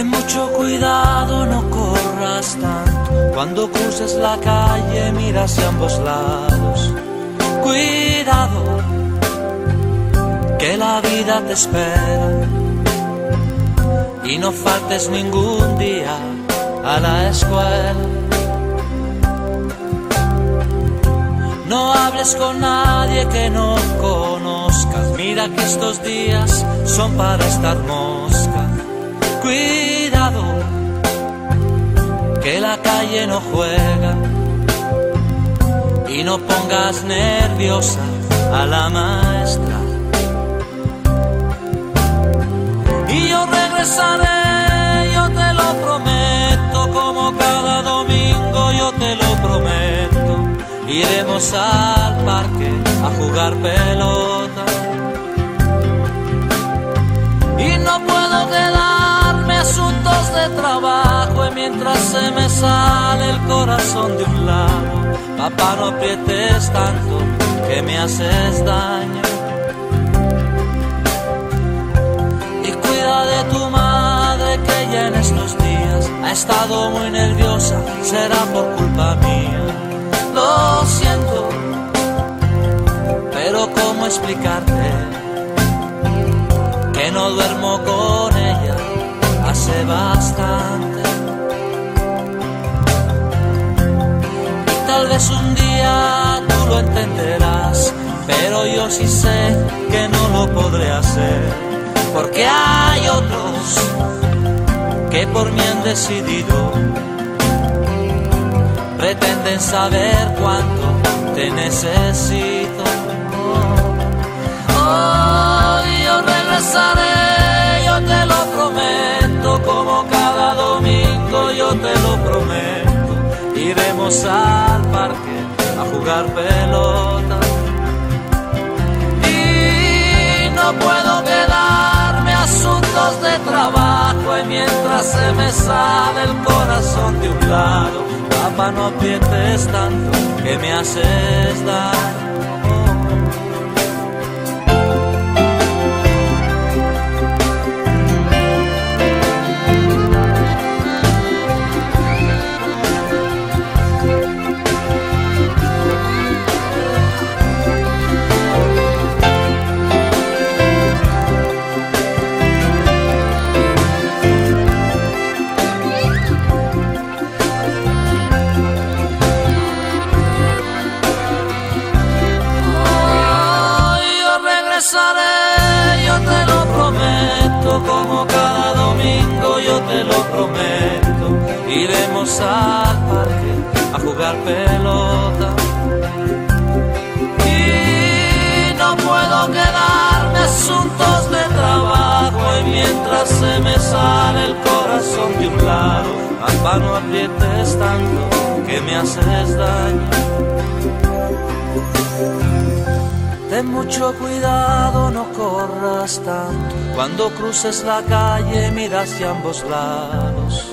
Ten mucho cuidado, no corras tanto. Cuando cruces la calle, mira hacia ambos lados. Cuidado, que la vida te espera. Y no faltes ningún día a la escuela. No hables con nadie que no conozcas. Mira que estos días son para estar mosca. Cuidado, que la calle no juega. Y no pongas nerviosa a la maestra. Y yo regresaré, yo te lo prometo, como cada domingo yo te lo prometo. Iremos al parque a jugar pelota. Y no puedo quedarme se me sale el corazón de un lado. Papá, no aprietes tanto que me haces daño. Y cuida de tu madre que ya en estos días ha estado muy nerviosa, será por culpa mía. Lo siento, pero ¿cómo explicarte que no duermo con ella hace bastante? Tal vez un día tú lo entenderás, pero yo sí sé que no lo podré hacer, porque hay otros que por mí han decidido pretenden saber cuánto te necesito. Al parque a jugar pelota. Y no puedo quedarme asuntos de trabajo y mientras se me sale el corazón de un lado Papá, no aprietes tanto que me haces daño. Al parque a jugar pelota. Y no puedo quedarme asuntos de trabajo y mientras se me sale el corazón de un lado, papá no aprietes tanto que me haces daño. Ten mucho cuidado, no corras tanto. Cuando cruces la calle, mira hacia ambos lados.